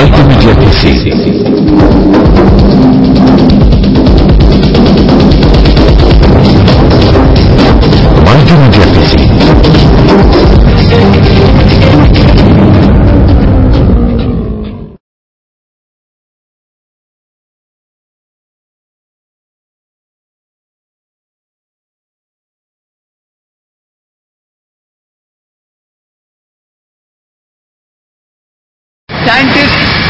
alta mídia PC.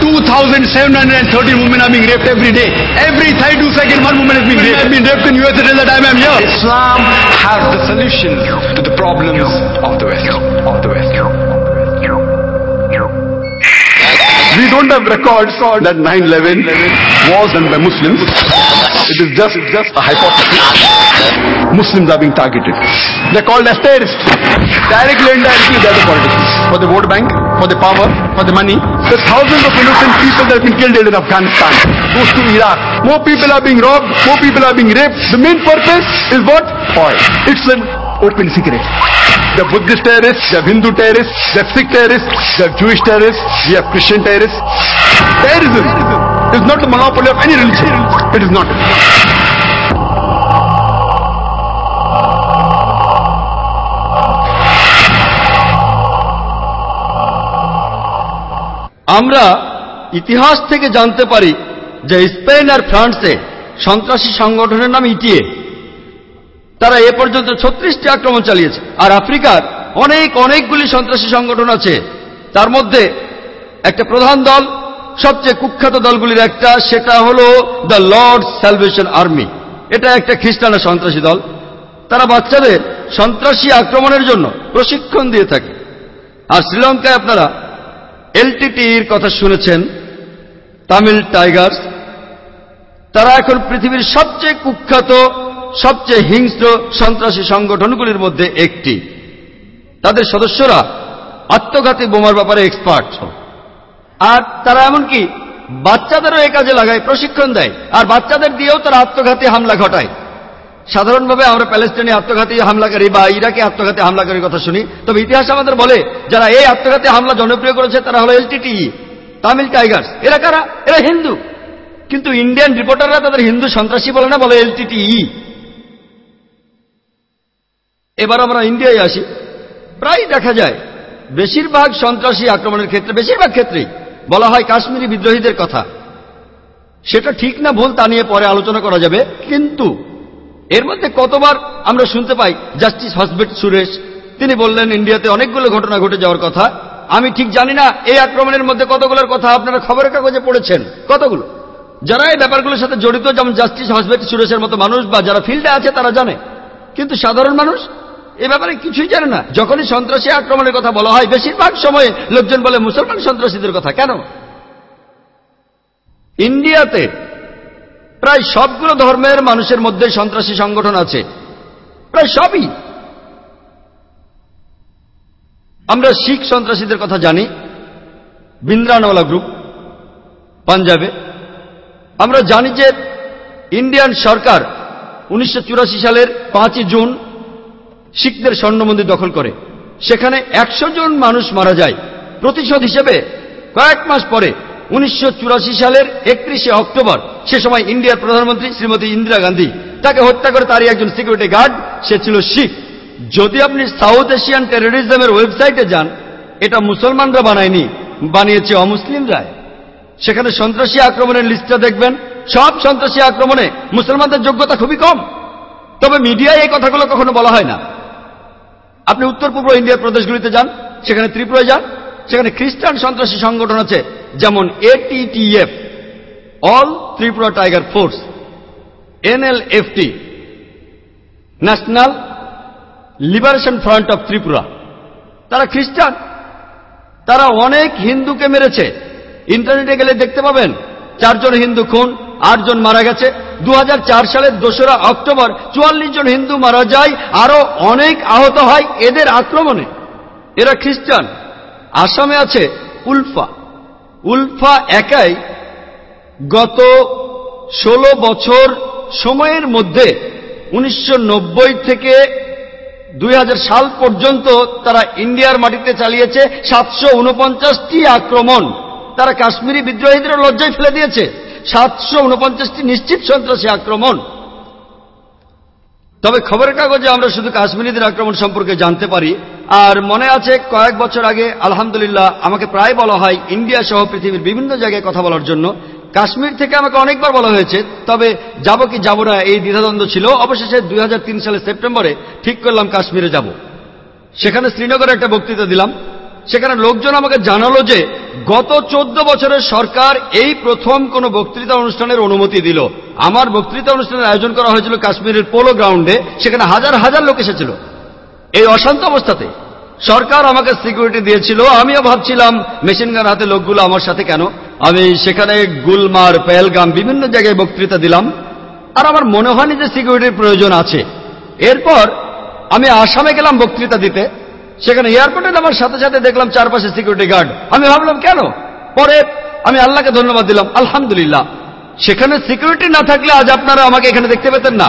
2,713 women are being raped every day. Every 32 seconds, one woman is being raped. I've been raped in US until the time I'm here. Islam has the solutions to the problems of the West. Of the West. We don't have records that 9-11 was done by Muslims. It is just, just a hypothesis. Muslims are being targeted. They're called as terrorists. Directly and indirectly they're the politics. For the vote bank, for the power, for the money. The thousands of innocent people that have been killed in Afghanistan. Goes to Iraq. More people are being robbed, more people are being raped. The main purpose is what? Oil. It's an open secret. The Buddhist terrorists, the Hindu terrorists, the Sikh terrorists, the Jewish terrorists, we have Christian terrorists. Terrorism is not the monopoly of any religion. It is not. আমরা ইতিহাস থেকে জানতে পারি যে Spain আর ফ্রান্সে সন্ত্রাসী সংগঠনের নাম ইটিএ তারা এ পর্যন্ত ছত্রিশটি আক্রমণ চালিয়েছে। আর আফ্রিকার অনেক, অনেকগুলি সন্ত্রাসী সংগঠন আছে। তার মধ্যে একটা প্রধান দল, সবচেয়ে কুখ্যাত দলগুলির একটা, সেটা হল দ্য লর্ড স্যালভেশন আর্মি। এটা একটা খ্রিস্টানা সন্ত্রাসী দল। তারা বাচ্চাদের সন্ত্রাসী আক্রমণের জন্য প্রশিক্ষণ দিয়ে থাকে। আর শ্রীলঙ্কায় আপনারা এলটিটির কথা শুনেছেন, তামিল টাইগার্স। তারা এখন পৃথিবীর সবচেয়ে কুখ্যাত সবচেয়ে হিংস্র সন্ত্রাসী সংগঠনগুলির মধ্যে একটি। তাদের সদস্যরা আত্মঘাতী বোমার ব্যাপারে এক্সপার্ট আর তারা এমনকি বাচ্চাদেরও এ কাজে লাগায়, প্রশিক্ষণ দেয়। আর বাচ্চাদের দিয়েও তারা আত্মঘাতী হামলা ঘটায়। সাধারণভাবে আমরা প্যালেস্টাইনে আত্মঘাতী হামলাকারী বা ইরাকে আত্মঘাতী হামলাকারীর কথা শুনি। তবে ইতিহাস আমাদের বলে, যারা এই আত্মঘাতী হামলা জনপ্রিয় করেছে, তারা হলো এলটিটিই, তামিল টাইগার্স। এরা কারা? এরা হিন্দু। কিন্তু ইন্ডিয়ান রিপোর্টাররা তাদের হিন্দু সন্ত্রাসী বলে না, বলে এলটিটিই। এবার আমরা ইন্ডিয়ায় আসি। প্রায় দেখা যায়, বেশিরভাগ সন্ত্রাসী আক্রমণের ক্ষেত্রে, বেশিরভাগ ক্ষেত্রেই বলা হয় কাশ্মীরি বিদ্রোহীদের কথা। সেটা ঠিক না, ভুল তা নিয়ে পরে আলোচনা করা যাবে। কিন্তু এর মধ্যে কতবার আমরা শুনতে পাই, জাস্টিস হসবেট সুরেশ, তিনি বললেন, ইন্ডিয়াতে অনেকগুলো ঘটনা ঘটে যাওয়ার কথা। আমি ঠিক জানি না, এই আক্রমণের মধ্যে কতগুলোর কথা আপনারা খবরের কাগজে পড়েছেন। কতগুলো? যারা এই ব্যাপারগুলোর সাথে জড়িত, যেমন জাস্টিস হসবেট সুরেশের মতো মানুষ বা যারা ফিল্ডে আছে, তারা জানে। কিন্তু সাধারণ মানুষ এ ব্যাপারে কিছুই জানে না। যখনই সন্ত্রাসী আক্রমণের কথা বলা হয়, বেশিরভাগ সময়ে লোকজন বলে মুসলমান সন্ত্রাসীদের কথা। কেন? ইন্ডিয়াতে প্রায় সবগুলো ধর্মের মানুষের মধ্যে সন্ত্রাসী সংগঠন আছে। প্রায় সবই। আমরা শিখ সন্ত্রাসীদের কথা জানি। বিন্দ্রানওয়ালা গ্রুপ, পাঞ্জাবে। আমরা জানি যে ইন্ডিয়ান সরকার উনিশশো চুরাশি সালের পাঁচই জুন শিখদের স্বর্ণ মন্দির দখল করে। সেখানে একশো জন মানুষ মারা যায়। প্রতিশোধ হিসেবে কয়েক মাস পরে, উনিশশো চুরাশি সালের একত্রিশে অক্টোবর, সে সময় ইন্ডিয়ার প্রধানমন্ত্রী শ্রীমতী ইন্দিরা গান্ধী তাকে হত্যা করে তারই একজন সিকিউরিটি গার্ড সে ছিল শিখ। যদি আপনি সাউথ এশিয়ান টেরোরিজমের ওয়েবসাইটে যান, এটা মুসলমানরা বানায়নি, বানিয়েছে অমুসলিমরাই। সেখানে সন্ত্রাসী আক্রমণের লিস্টটা দেখবেন। সব সন্ত্রাসী আক্রমণে মুসলমানদের যোগ্যতা খুবই কম। তবে মিডিয়ায় এই কথাগুলো কখনো বলা হয় না। আপনি উত্তর পূর্ব ইন্ডিয়ার প্রদেশগুলিতে যান, সেখানে ত্রিপুরায় যান, সেখানে খ্রিস্টান সন্ত্রাসী সংগঠন আছে, যেমন ATTF All Tripura Tiger Force NLFT National Liberation Front of Tripura তারা খ্রিস্টান। তারা অনেক হিন্দুকে মেরেছে। ইন্টারনেটে গেলে দেখতে পাবেন, চারজন হিন্দু খুন আটজন মারা গেছে। দু হাজার চার সালের দোসরা অক্টোবর চুয়াল্লিশ জন হিন্দু মারা যায়, আরও অনেক আহত হয় এদের আক্রমণে। এরা খ্রিস্টান। আসামে আছে উলফা। উলফা একাই গত ১৬ বছর সময়ের মধ্যে উনিশশো নব্বই থেকে দুই হাজার সাল পর্যন্ত তারা ইন্ডিয়ার মাটিতে চালিয়েছে সাতশো আক্রমণ। তারা কাশ্মীরি বিদ্রোহীদের লজ্জায় ফেলে দিয়েছে। সাতশো উনপঞ্চাশটি নিশ্চিত সন্ত্রাসী আক্রমণ। তবে খবরের কাগজে আমরা শুধু কাশ্মীরিদের আক্রমণ সম্পর্কে জানতে পারি। আর মনে আছে, কয়েক বছর আগে, আলহামদুলিল্লাহ, আমাকে প্রায় বলা হয় ইন্ডিয়া সহ পৃথিবীর বিভিন্ন জায়গায় কথা বলার জন্য। কাশ্মীর থেকে আমাকে অনেকবার বলা হয়েছে, তবে যাব কি যাব না এই দ্বিধাদ্বন্দ্ব ছিল। অবশেষে দুই সালের সেপ্টেম্বরে ঠিক করলাম কাশ্মীরে যাব। সেখানে শ্রীনগরে একটা বক্তৃতা দিলাম। সেখানে লোকজন আমাকে জানালো যে গত চোদ্দ বছরের সরকার এই প্রথম কোন বক্তৃতা অনুষ্ঠানের অনুমতি দিল। আমার বক্তৃতা অনুষ্ঠানের আয়োজন করা হয়েছিল কাশ্মীরের পোলো গ্রাউন্ডে, সেখানে হাজার হাজার লোক এসেছিল। এই অশান্ত অবস্থাতে সরকার আমাকে সিকিউরিটি দিয়েছিল। আমিও ভাবছিলাম, মেশিন গান হাতে লোকগুলো আমার সাথে কেন? আমি সেখানে গুলমার পেলগাম বিভিন্ন জায়গায় বক্তৃতা দিলাম। আর আমার মনে হয়নি যে সিকিউরিটির প্রয়োজন আছে। এরপর আমি আসামে গেলাম বক্তৃতা দিতে। সেখানে এয়ারপোর্টে নামার সাথে সাথে দেখলাম চারপাশে সিকিউরিটি গার্ড আমি ভাবলাম, কেন? পরে আমি আল্লাহকে ধন্যবাদ দিলাম, আলহামদুলিল্লাহ, সেখানে সিকিউরিটি না থাকলে আজ আপনারা আমাকে এখানে দেখতে পেতেন না।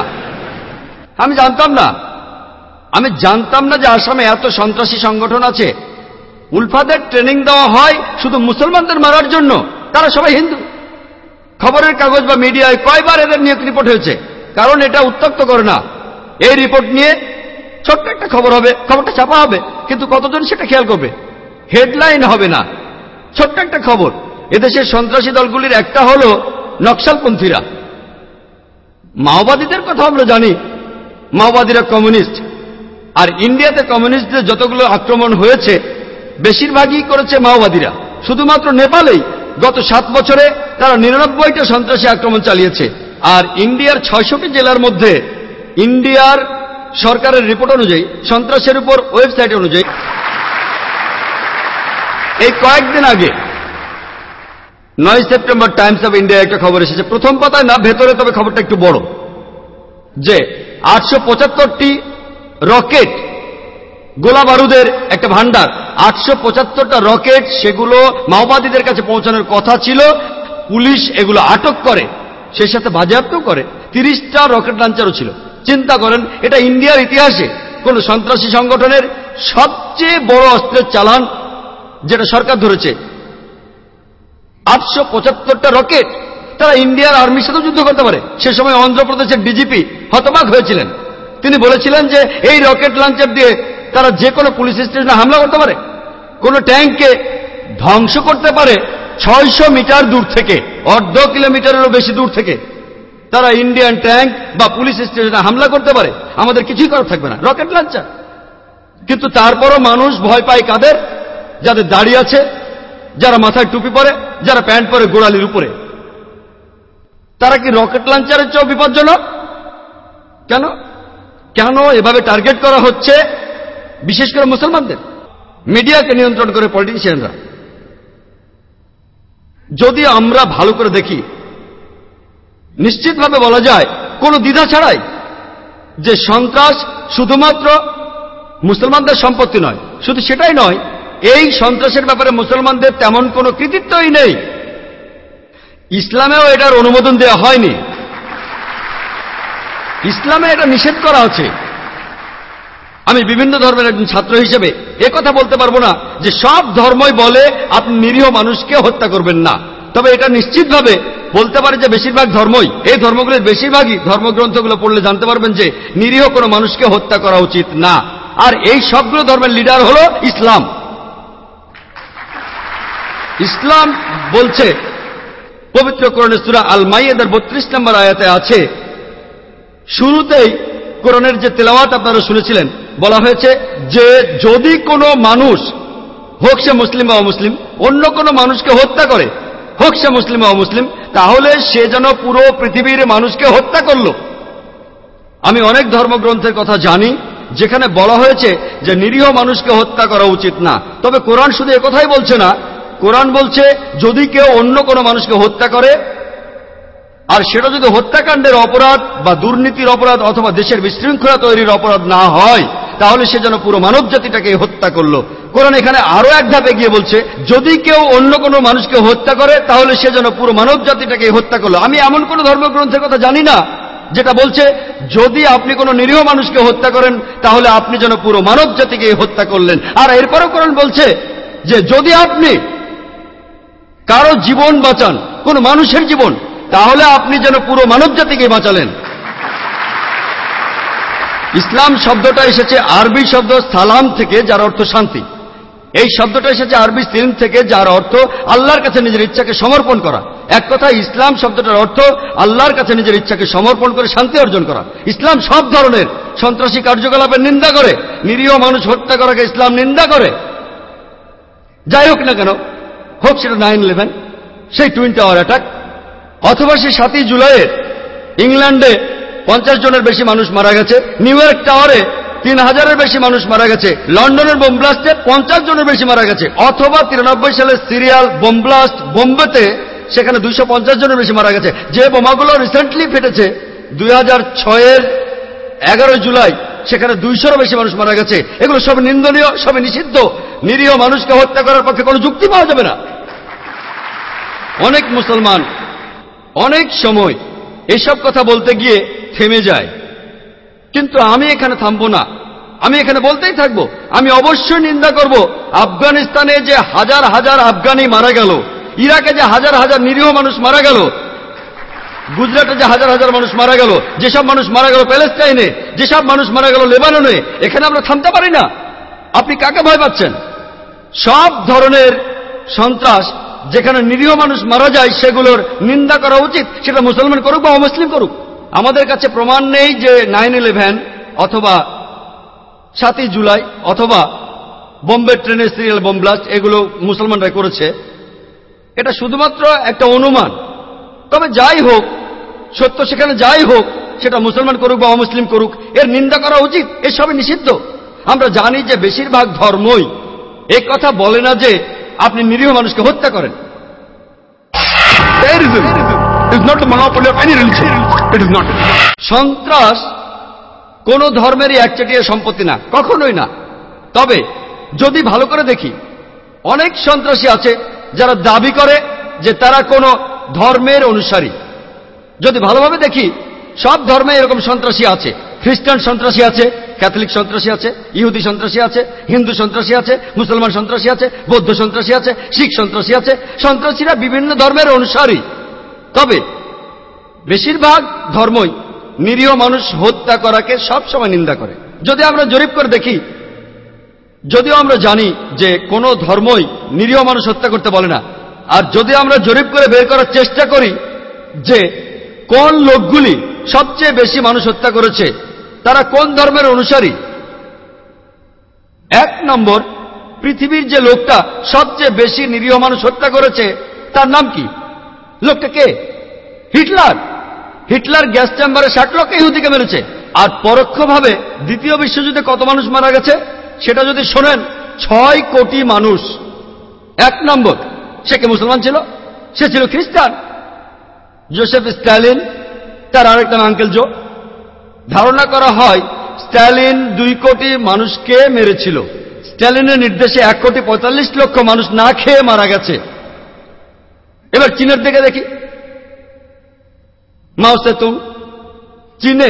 আমি জানতাম না। আমি জানতাম না যে আসামে এত সন্ত্রাসী সংগঠন আছে। উলফাদের ট্রেনিং দেওয়া হয় শুধু মুসলমানদের মারার জন্য, তারা সবাই হিন্দু। খবরের কাগজ বা মিডিয়ায় কয়বার এদের নিয়ে রিপোর্ট হয়েছে, কারণ এটা উত্তক্ত করে না। এই রিপোর্ট নিয়ে ছোট্ট একটা খবর হবে, খবরটা চাপা হবে, কিন্তু কতজন সেটা খেয়াল করবে? হেডলাইন হবে না। ছোট্ট একটা খবর, এদেশের সন্ত্রাসী দলগুলির একটা হল নকশালপন্থীরা। মাওবাদীদের কথা আমরা জানি, মাওবাদীরা কমিউনিস্ট। আর ইন্ডিয়াতে কমিউনিস্টদের যতগুলো আক্রমণ হয়েছে, বেশিরভাগই করেছে মাওবাদীরা। শুধুমাত্র নেপালেই গত সাত বছরে তারা নিরানব্বইটা সন্ত্রাসী আক্রমণ চালিয়েছে। আর ইন্ডিয়ার ছয়শটি জেলার মধ্যে ইন্ডিয়ার সরকারের রিপোর্ট অনুযায়ী, সন্ত্রাসের উপর ওয়েবসাইট অনুযায়ী, এই কয়েকদিন আগে, নয় সেপ্টেম্বর টাইমস অব ইন্ডিয়া একটা খবর এসেছে। প্রথম পাতায় না, ভেতরে, তবে খবরটা একটু বড়। যে আটশো পঁচাত্তরটি রকেট গোলা বারুদের একটা ভান্ডার আটশো পঁচাত্তরটা রকেট সেগুলো মাওবাদীদের কাছে পৌঁছানোর কথা ছিল। পুলিশ এগুলো আটক করে, সেই সাথে বাজেয়াপ্তও করে। তিরিশটা রকেট লাঞ্চারও ছিল। চিন্তা করেন, এটা ইন্ডিয়ার ইতিহাসে কোন সন্ত্রাসী সংগঠনের সবচেয়ে বড় অস্ত্রের চালান যেটা সরকার ধরেছে। আটশো পঁচাত্তরটা রকেট তারা ইন্ডিয়ার আর্মির সাথে যুদ্ধ করতে পারে। সে সময় অন্ধ্রপ্রদেশের ডিজিপি হতবাক হয়েছিলেন। তিনি বলেছিলেন যে, এই রকেট লঞ্চার দিয়ে তারা যে কোনো পুলিশ স্টেশনে হামলা করতে পারে। কোন ট্যাঙ্ককে ধ্বংস করতে পারে ছয়শো মিটার দূর থেকে, অর্ধ কিলোমিটারেরও বেশি দূর থেকে। তারা ইন্ডিয়ান ট্যাঙ্ক বা পুলিশ স্টেশনে হামলা করতে পারে। আমাদের কিছুই করার থাকবে না। Rocket launcher. কিন্তু তারপরও মানুষ ভয় পায় কাদের? যাদের দাড়ি আছে, যারা মাথায় টুপি পরে, যারা প্যান্ট পরে গোড়ালির উপরে। তারা কি রকেট লঞ্চারের চেয়েও বিপজ্জনক? কেন? কেন এভাবে টার্গেট করা হচ্ছে বিশেষ করে মুসলমানদের? মিডিয়াকে নিয়ন্ত্রণ করে পলিটিশিয়ানরা। যদি আমরা ভালো করে দেখি নিশ্চিতভাবে বলা যায়, কোনো দ্বিধা ছাড়াই যে সন্ত্রাস শুধুমাত্র মুসলমানদের সম্পত্তি নয়, শুধু সেটাই নয়, এই সন্ত্রাসের ব্যাপারে মুসলমানদের তেমন কোনো কৃতিত্বই নেই। ইসলামেও এটার অনুমোদন দেওয়া হয়নি। ইসলামে এটা নিষেধ করা আছে আমি বিভিন্ন ধর্মের একজন ছাত্র হিসেবে কথা বলতে পারব না যে সব ধর্মই বলে আপনি নিরীহ মানুষকে হত্যা করবেন না। তবে এটা নিশ্চিতভাবে বলতে পারে যে বেশিরভাগ ধর্মই, এই ধর্মগুলির বেশিরভাগই ধর্মগ্রন্থগুলো পড়লে জানতে পারবেন যে নিরীহ কোনো মানুষকে হত্যা করা উচিত না। আর এই সবগুলো ধর্মের লিডার হল ইসলাম। ইসলাম বলছে, পবিত্র করণের সুরা আল মাইয়েদার বত্রিশ নম্বর আয়াতে আছে, শুরুতেই কোরআনের যে তেলাওয়াত আপনারা শুনেছিলেন, বলা হয়েছে যে যদি কোনো মানুষ, হোক সে মুসলিম বা অমুসলিম, অন্য কোনো মানুষকে হত্যা করে হোক সে মুসলিম অমুসলিম, তাহলে সে যেন পুরো পৃথিবীর মানুষকে হত্যা করল। আমি অনেক ধর্মগ্রন্থের কথা জানি, যেখানে বলা হয়েছে যে নিরীহ মানুষকে হত্যা করা উচিত না। তবে কোরআন শুধু কথাই বলছে না। কোরআন বলছে, যদি কেউ অন্য কোনো মানুষকে হত্যা করে, আর সেটা যদি হত্যাকাণ্ডের অপরাধ বা দুর্নীতির অপরাধ অথবা দেশের বিশৃঙ্খলা তৈরির অপরাধ না হয় তাহলে সে যেন পুরো মানব জাতিটাকে হত্যা করল। কোরআন এখানে আরও এক ধাপে গিয়ে বলছে, যদি কেউ অন্য কোনো মানুষকে হত্যা করে, তাহলে সে যেন পুরো মানব জাতিটাকে হত্যা করল। আমি এমন কোন ধর্মগ্রন্থের কথা জানি না, যেটা বলছে, যদি আপনি কোনো নিরীহ মানুষকে হত্যা করেন, তাহলে আপনি যেন পুরো মানব জাতিকে হত্যা করলেন। আর এরপরও কোরআন বলছে যে, যদি আপনি কারও জীবন বাঁচান, কোন মানুষের জীবন, তাহলে আপনি যেন পুরো মানব জাতিকে বাঁচালেন। ইসলাম শব্দটা এসেছে আরবি শব্দ সালাম থেকে, যার অর্থ শান্তি। এই শব্দটা এসেছে আরবি সিলম থেকে, যার অর্থ আল্লাহর কাছে নিজের ইচ্ছাকে সমর্পণ করা। এক কথা, ইসলাম শব্দটার অর্থ আল্লাহর কাছে নিজের ইচ্ছাকে সমর্পণ করে শান্তি অর্জন করা। ইসলাম সব ধরনের সন্ত্রাসী কার্যকলাপের নিন্দা করে, নিরীহ মানুষ হত্যা করাকে ইসলাম নিন্দা করে। যাই হোক না কেন, হোক সেটা নাইন ইলেভেন, সেই টুইন টাওয়ার অ্যাটাক, অথবা সেই সাতই জুলাইয়ের ইংল্যান্ডে পঞ্চাশ জনের বেশি মানুষ মারা গেছে। নিউ ইয়র্ক টাওয়ারে তিন হাজারের বেশি মানুষ মারা গেছে। লন্ডনের বোমব্লাস্টে পঞ্চাশ জনের বেশি মারা গেছে। অথবা তিরানব্বই সালের সিরিয়াল বোমব্লাস্ট বোম্বেতে সেখানে দুইশো পঞ্চাশ জনের বেশি মারা গেছে। যে বোমাগুলো রিসেন্টলি ফেটেছে, দুই হাজার ছয়ের এগারোই জুলাই, সেখানে দুইশোরও বেশি মানুষ মারা গেছে। এগুলো সব নিন্দনীয়, সবই নিষিদ্ধ। নিরীহ মানুষকে হত্যা করার পক্ষে কোনো যুক্তি পাওয়া যাবে না। অনেক মুসলমান, অনেক সময় এসব কথা বলতে গিয়ে থেমে যায়। কিন্তু আমি এখানে থামবো না। আমি এখানে বলতেই থাকব, আমি অবশ্যই নিন্দা করব। আফগানিস্তানে যে হাজার হাজার আফগানি মারা গেল, ইরাকে যে হাজার হাজার নিরীহ মানুষ মারা গেল, গুজরাটে যে হাজার হাজার মানুষ মারা গেল, যেসব মানুষ মারা গেল প্যালেস্টাইনে যেসব মানুষ মারা গেল লেবাননে, এখানে আমরা থামতে পারি না। আপনি কাকে ভয় পাচ্ছেন? সব ধরনের সন্ত্রাস যেখানে নিরীহ মানুষ মারা যায়, সেগুলোর নিন্দা করা উচিত, সেটা মুসলমান করুক বা অমুসলিম করুক। আমাদের কাছে প্রমাণ নেই যে নাইন ইলেভেন অথবা সাতই জুলাই অথবা বোম্বে ট্রেনের সিরিয়াল বোমব্লাস্ট এগুলো মুসলমানরা করেছে। এটা শুধুমাত্র একটা অনুমান। তবে যাই হোক, সত্য সেখানে যাই হোক, সেটা মুসলমান করুক বা অমুসলিম করুক, এর নিন্দা করা উচিত এসবই নিষিদ্ধ। আমরা জানি যে বেশিরভাগ ধর্মই এ কথা বলে না যে আপনি নিরীহ মানুষকে হত্যা করেন। Any religion. It is not. সন্ত্রাস কোন ধর্মেরই একচেটিয়া সম্পত্তি না, কখনোই না। তবে যদি ভালো করে দেখি, অনেক সন্ত্রাসী আছে যারা দাবি করে যে তারা কোনো ধর্মের অনুসারী। যদি ভালোভাবে দেখি, সব ধর্মে এরকম সন্ত্রাসী আছে। খ্রিস্টান সন্ত্রাসী আছে, ক্যাথলিক সন্ত্রাসী আছে, ইহুদি সন্ত্রাসী আছে, হিন্দু সন্ত্রাসী আছে, মুসলমান সন্ত্রাসী আছে, বৌদ্ধ সন্ত্রাসী আছে, শিখ সন্ত্রাসী আছে। সন্ত্রাসীরা বিভিন্ন ধর্মের অনুসারী। তবে বেশিরভাগ ধর্মই নিরীহ মানুষ হত্যা করাকে সব সময় নিন্দা করে। যদি আমরা জরিপ করে দেখি, যদিও আমরা জানি যে কোনো ধর্মই নিরীহ মানুষ হত্যা করতে বলে না, আর যদি আমরা জরিপ করে বের করার চেষ্টা করি যে কোন লোকগুলি সবচেয়ে বেশি মানুষ হত্যা করেছে, তারা কোন ধর্মের অনুসারী, এক নম্বর, পৃথিবীর যে লোকটা সবচেয়ে বেশি নিরীহ মানুষ হত্যা করেছে, তার নাম কি? লোকটা কে? হিটলার। হিটলার গ্যাস চেম্বারে ষাট লক্ষ ইহুদিকে মেরেছে। আর পরোক্ষভাবে দ্বিতীয় বিশ্বযুদ্ধে কত মানুষ মারা গেছে? সেটা যদি শোনেন, ছয় কোটি মানুষ। এক নম্বর, সে কে মুসলমান ছিল? সে ছিল খ্রিস্টান। জোসেফ স্ট্যালিন, তার আরেকটা নাম আঙ্কেল জো। ধারণা করা হয়, স্ট্যালিন দুই কোটি মানুষকে মেরেছিল। স্ট্যালিনের নির্দেশে এক কোটি পঁয়তাল্লিশ লক্ষ মানুষ না খেয়ে মারা গেছে। এবার চীনের দিকে দেখি। মাও সেতুং। চীনে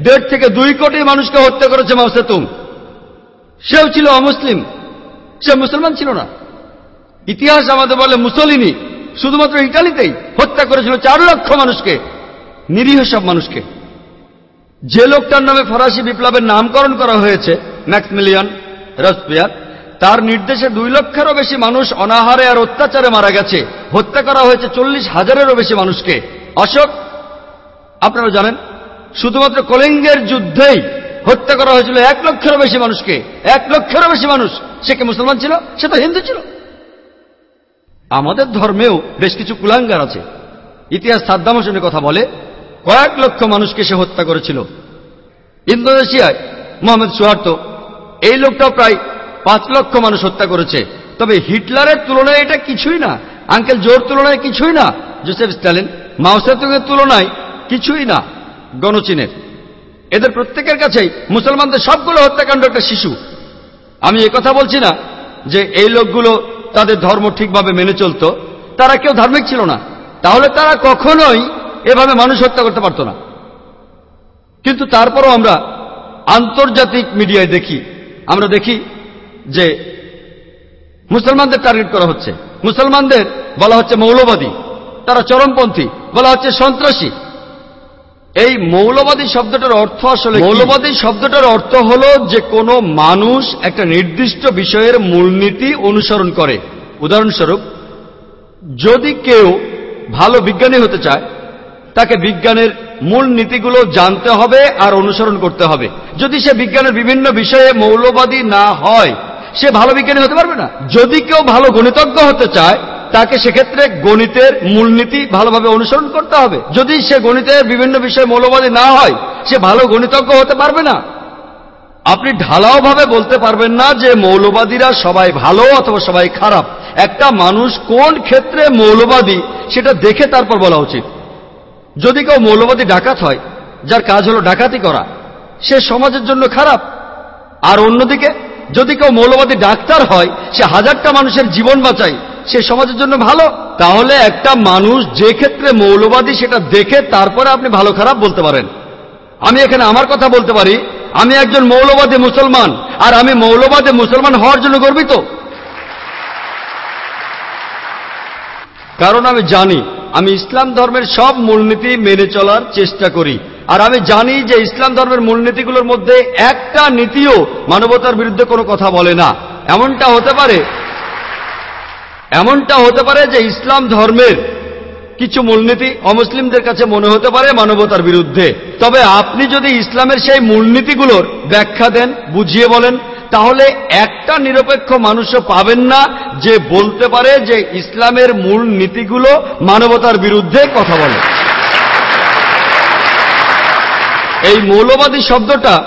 দেড় থেকে দুই কোটি মানুষকে হত্যা করেছে মাও সেতুং। সেও ছিল অমুসলিম। সে মুসলমান ছিল না। ইতিহাস আমাদের বলে মুসলিনী শুধুমাত্র ইটালিতেই হত্যা করেছিল চার লক্ষ মানুষকে, নিরীহ সব মানুষকে। যে লোকটার নামে ফরাসি বিপ্লবের নামকরণ করা হয়েছে, ম্যাক্সমিলিয়ান রসপিয়ার তার নির্দেশে দুই লক্ষেরও বেশি মানুষ অনাহারে আর অত্যাচারে মারা গেছে। হত্যা করা হয়েছে চল্লিশ হাজারেরও বেশি মানুষকে। অশোক, আপনারা জানেন, শুধুমাত্র কলিঙ্গের যুদ্ধেই হত্যা করা হয়েছিল এক লক্ষেরও বেশি মানুষকে। এক লক্ষেরও বেশি মানুষ, সে কি মুসলমান ছিল? সে তো হিন্দু ছিল। আমাদের ধর্মেও বেশ কিছু কুলাঙ্গার আছে। ইতিহাস সাদ্দাম হোসেনের কথা বলে, কয়েক লক্ষ মানুষকে সে হত্যা করেছিল। ইন্দোনেশিয়ায় মোহাম্মদ সুহার্তো, এই লোকটাও প্রায় পাঁচ লক্ষ মানুষ হত্যা করেছে। তবে হিটলারের তুলনায় এটা কিছুই না। আঙ্কেল জোর তুলনায় কিছুই না। জোসেফ স্ট্যালিন মাওসেতুংয়ের তুলনায় কিছুই না, গণচীনের। এদের প্রত্যেকের কাছেই মুসলমানদের সবগুলো হত্যাকাণ্ড একটা শিশু। আমি কথা বলছি না যে এই লোকগুলো তাদের ধর্ম ঠিকভাবে মেনে চলত। তারা কেউ ধার্মিক ছিল না। তাহলে তারা কখনোই এভাবে মানুষ হত্যা করতে পারত না। কিন্তু তারপরও আমরা আন্তর্জাতিক মিডিয়ায় দেখি। আমরা দেখি যে মুসলমানদের টার্গেট করা হচ্ছে। মুসলমানদের বলা হচ্ছে মৌলবাদী, তারা চরমপন্থী, বলা হচ্ছে সন্ত্রাসী। এই মৌলবাদী শব্দটার অর্থ আসলে মৌলবাদী শব্দটার অর্থ হল যে কোনো মানুষ একটা নির্দিষ্ট বিষয়ের মূলনীতি অনুসরণ করে। উদাহরণস্বরূপ, যদি কেউ ভালো বিজ্ঞানী হতে চায়, তাকে বিজ্ঞানের মূল নীতিগুলো জানতে হবে আর অনুসরণ করতে হবে। যদি সে বিজ্ঞানের বিভিন্ন বিষয়ে মৌলবাদী না হয় সে ভালো বিজ্ঞানী হতে পারবে না। যদি কেউ ভালো গণিতজ্ঞ হতে চায়, তাকে সেক্ষেত্রে গণিতের মূলনীতি ভালোভাবে অনুসরণ করতে হবে। যদি সে গণিতের বিভিন্ন বিষয়ে মৌলবাদী না হয়, সে ভালো গণিতজ্ঞ হতে পারবে না। আপনি ঢালাও ভাবে বলতে পারবেন না যে মৌলবাদীরা সবাই ভালো অথবা সবাই খারাপ। একটা মানুষ কোন ক্ষেত্রে মৌলবাদী, সেটা দেখে তারপর বলা উচিত। যদি কেউ মৌলবাদী ডাকাত হয়, যার কাজ হলো ডাকাতি করা, সে সমাজের জন্য খারাপ। আর অন্যদিকে যদি কেউ মৌলবাদী ডাক্তার হয়, সে হাজারটা মানুষের জীবন বাঁচায়, সে সমাজের জন্য ভালো। তাহলে একটা মানুষ যে ক্ষেত্রে মৌলবাদী সেটা দেখে তারপরে আপনি ভালো খারাপ বলতে পারেন। আমি এখানে আমার কথা বলতে পারি, আমি একজন মৌলবাদী মুসলমান, আর আমি মৌলবাদী মুসলমান হওয়ার জন্য গর্বিত। কারণ আমি জানি, আমি ইসলাম ধর্মের সব মূলনীতি মেনে চলার চেষ্টা করি। আর আমি জানি যে ইসলাম ধর্মের মূলনীতিগুলোর মধ্যে একটা নীতিও মানবতার বিরুদ্ধে কোনো কথা বলে না। এমনটা হতে পারে, এমনটা হতে পারে যে ইসলাম ধর্মের কিছু মূলনীতি অমুসলিমদের কাছে মনে হতে পারে মানবতার বিরুদ্ধে। তবে আপনি যদি ইসলামের সেই মূলনীতিগুলোর ব্যাখ্যা দেন, বুঝিয়ে বলেন, তাহলে একটা নিরপেক্ষ মানুষও পাবেন না যে বলতে পারে যে ইসলামের মূল নীতিগুলো মানবতার বিরুদ্ধে কথা বলে। এই মৌলবাদী শব্দটা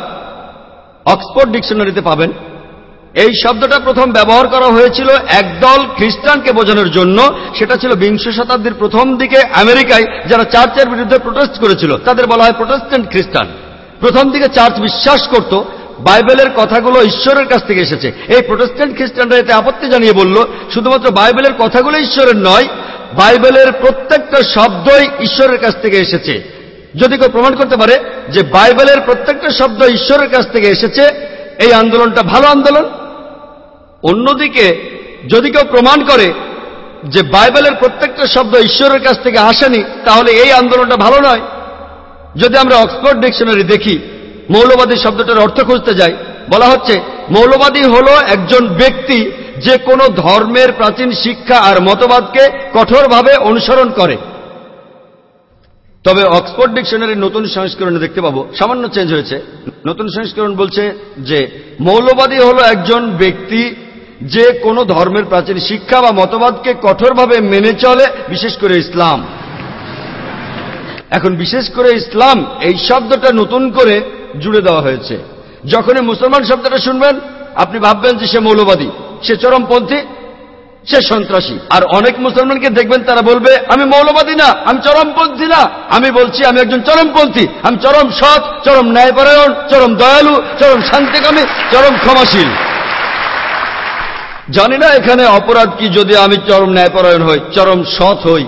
অক্সফোর্ড ডিকশনারিতে পাবেন। এই শব্দটা প্রথম ব্যবহার করা হয়েছিল একদল খ্রিস্টানকে বোঝানোর জন্য। সেটা ছিল বিংশ শতাব্দীর প্রথম দিকে আমেরিকায় যারা চার্চের বিরুদ্ধে প্রোটেস্ট করেছিল, তাদের বলা হয় প্রোটেস্ট্যান্ট খ্রিস্টান। প্রথম দিকে চার্চ বিশ্বাস করত, বাইবেলের কথাগুলো ঈশ্বরের কাছ থেকে এসেছে। এই প্রোটেস্ট্যান্ট খ্রিস্টানরা এতে আপত্তি জানিয়ে বলল, শুধুমাত্র বাইবেলের কথাগুলো ঈশ্বরের নয়, বাইবেলের প্রত্যেকটা শব্দই ঈশ্বরের কাছ থেকে এসেছে। যদি কেউ প্রমাণ করতে পারে যে বাইবেলের প্রত্যেকটা শব্দ ঈশ্বরের কাছ থেকে এসেছে, এই আন্দোলনটা ভালো আন্দোলন? অন্যদিকে, যদি কেউ প্রমাণ করে যে বাইবেলের প্রত্যেকটা শব্দ ঈশ্বরের কাছ থেকে আসেনি, তাহলে এই আন্দোলনটা ভালো নয়। যদি আমরা অক্সফোর্ড ডিকশনারি দেখি, মৌলবাদী শব্দটার অর্থ খুঁজতে যাই, বলা হচ্ছে, মৌলবাদী হল একজন ব্যক্তি যে কোনো ধর্মের প্রাচীন শিক্ষা আর মতবাদকে কঠোরভাবে অনুসরণ করে। তবে অক্সফোর্ড ডিকশনারির নতুন সংস্করণে দেখতে পাবো, সামান্য চেঞ্জ হয়েছে। নতুন সংস্করণ বলছে যে, মৌলবাদী হল একজন ব্যক্তি যে কোনো ধর্মের প্রাচীন শিক্ষা বা মতবাদকে কঠোরভাবে মেনে চলে, বিশেষ করে ইসলাম। এখন বিশেষ করে ইসলাম, এই শব্দটা নতুন করে জুড়ে দেওয়া হয়েছে। যখনই মুসলমান শব্দটা শুনবেন, আপনি ভাববেন যে সে মৌলবাদী, সে চরমপন্থী সে সন্ত্রাসী। আর অনেক মুসলমানকে দেখবেন, তারা বলবে, আমি মৌলবাদী না, আমি চরমপন্থী না। আমি বলছি, আমি একজন চরমপন্থী। আমি চরম সৎ, চরম ন্যায়পরায়ণ, চরম দয়ালু, চরম শান্তিকামী, চরম ক্ষমাশীল। জানি না এখানে অপরাধ কি, যদি আমি চরম ন্যায়পরায়ণ হই, চরম সৎ হই,